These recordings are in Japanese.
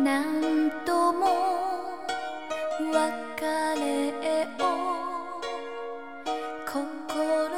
何度も別れを心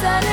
sunny.